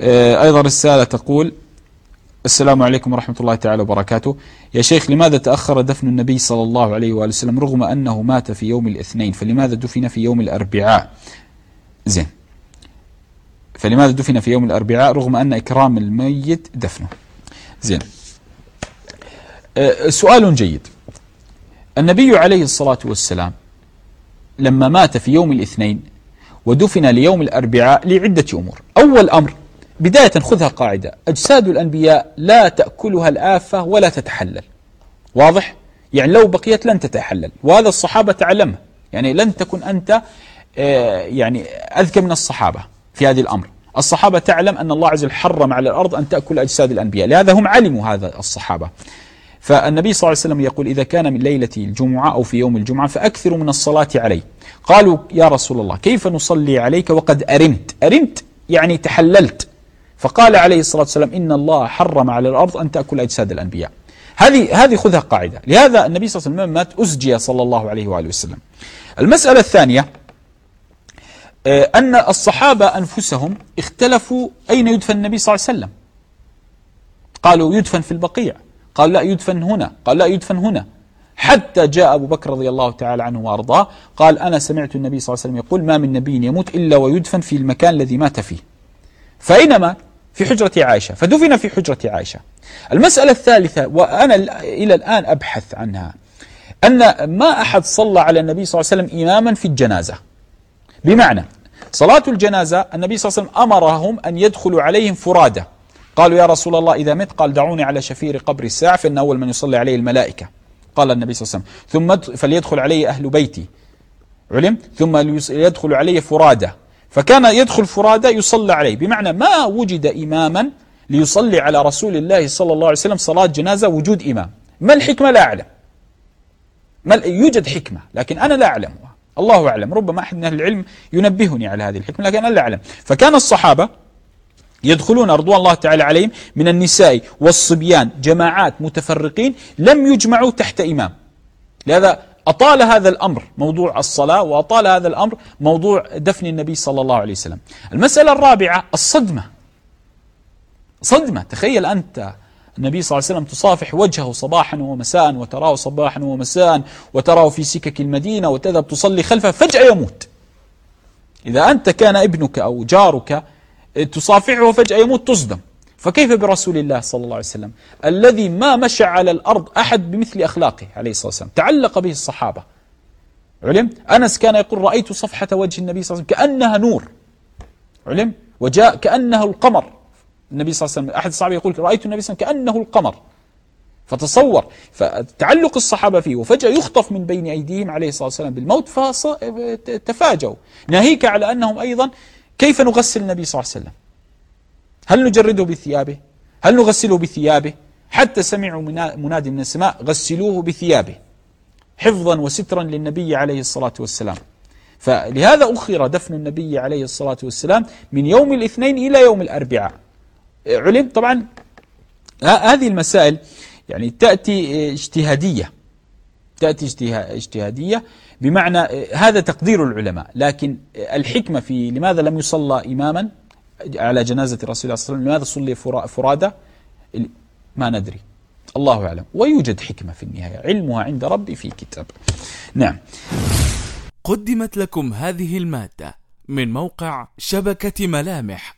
آه، أيضا رسالة تقول السلام عليكم ورحمة الله تعالى وبركاته. يا شيخ لماذا تأخر دفن النبي صلى الله عليه وآله وسلم رغم أنه مات في يوم الاثنين؟ فلماذا دفن في يوم الأربعاء؟ زين. فلماذا دفن في يوم الأربعاء رغم أن إكرام الميت دفنه؟ زين. أه، سؤال جيد. النبي عليه الصلاة والسلام لما مات في يوم الاثنين ودفن ليوم الأربعاء لعدة أمور. أول أمر بداية خذها قاعدة. أجساد الأنبياء لا تأكلها الآفة ولا تتحلل. واضح؟ يعني لو بقيت لن تتحلل. وهذا الصحابة تعلمه. يعني لن تكن أنت أه، يعني أذكى من الصحابة في هذه الأمر. الصحابة تعلم أن الله عز وجل حرم على الأرض أن تأكل أجساد الأنبياء. لهذا هم علموا هذا الصحابة. فالنبي صلى الله عليه وسلم يقول إذا كان من ليلة الجمعة أو في يوم الجمعة فأكثروا من الصلاة عليه. قالوا يا رسول الله كيف نصلي عليك وقد أرمت أرمت يعني تحللت. فقال عليه الصلاة والسلام إن الله حرم على الأرض أن تأكل أجساد الأنبياء. هذه هذه خذها قاعدة. لهذا النبي صلى الله عليه وسلم مات أسجي صلى الله عليه وآله وسلم. المسألة الثانية آه، أن الصحابة أنفسهم اختلفوا أين يدفن النبي صلى الله عليه وسلم. قالوا يدفن في البقيع. قال لا يدفن هنا. قال لا يدفن هنا. حتى جاء أبو بكر رضي الله تعالى عنه وأرضاه. قال أنا سمعت النبي صلى الله عليه وسلم يقول ما من نبي يموت إلا ويدفن في المكان الذي مات فيه. فأين مات؟ في حجرة عائشة فدفن في حجرة عائشة. المسألة الثالثة وأنا إلى الآن أبحث عنها أن ما أحد صلى على النبي صلى الله عليه وسلم إماما في الجنازة. بمعنى صلاة الجنازة النبي صلى الله عليه وسلم أمرهم أن يدخلوا عليهم فرادى. قالوا يا رسول الله إذا مت قال دعوني على شفير قبر الساعة فإن أول من يصلي عليه الملائكة. قال النبي صلى الله عليه وسلم ثم فليدخل علي أهل بيتي. علم؟ ثم يدخل علي فرادى. فكان يدخل فرادى يصلى عليه. بمعنى ما وجد إماما ليصلي على رسول الله صلى الله عليه وسلم صلاة جنازة وجود إمام. ما الحكمة؟ لا أعلم. ما يوجد حكمة لكن أنا لا أعلمها الله أعلم. ربما أحد من أهل العلم ينبهني على هذه الحكمة لكن أنا لا أعلم. فكان الصحابة يدخلون رضوان الله تعالى عليهم من النساء والصبيان جماعات متفرقين لم يجمعوا تحت إمام. لهذا أطال هذا الأمر موضوع الصلاة وأطال هذا الأمر موضوع دفن النبي صلى الله عليه وسلم. المسألة الرابعة الصدمة. صدمة. تخيل أنت النبي صلى الله عليه وسلم تصافح وجهه صباحا ومساء وتراه صباحا ومساء وتراه في سكك المدينة وتذهب تصلي خلفه فجأة يموت. إذا أنت كان ابنك أو جارك تصافحه وفجأة يموت تصدم. فكيف برسول الله صلى الله عليه وسلم؟ الذي ما مشى على الأرض أحد بمثل أخلاقه عليه الصلاة والسلام. تعلق به الصحابة. علم؟ أنس كان يقول رأيت صفحة وجه النبي صلى الله عليه وسلم كأنها نور. علم؟ وجاء كأنه القمر. النبي صلى الله عليه وسلم أحد الصحابة يقول رأيت النبي صلى الله عليه وسلم كأنه القمر. فتصور فتعلق الصحابة فيه وفجأة يخطف من بين أيديهم عليه الصلاة والسلام بالموت فتفاجوا ناهيك على أنهم أيضا كيف نغسل النبي صلى الله عليه وسلم؟ هل نجرده بثيابه؟ هل نغسله بثيابه؟ حتى سمعوا منادي من السماء غسلوه بثيابه. حفظا وسترا للنبي عليه الصلاة والسلام. فلهذا أخر دفن النبي عليه الصلاة والسلام من يوم الاثنين إلى يوم الأربعاء. علم طبعا هذه المسائل يعني تأتي اجتهادية. تأتي اجتهادية بمعنى هذا تقدير العلماء. لكن الحكمة في لماذا لم يصلى إماما؟ على جنازة رسول الله صلى الله عليه وسلم لماذا صلي فرادى؟ ما ندري. الله أعلم. ويوجد حكمة في النهاية. علمها عند ربي في كتاب. نعم. قدمت لكم هذه المادة من موقع شبكة ملامح.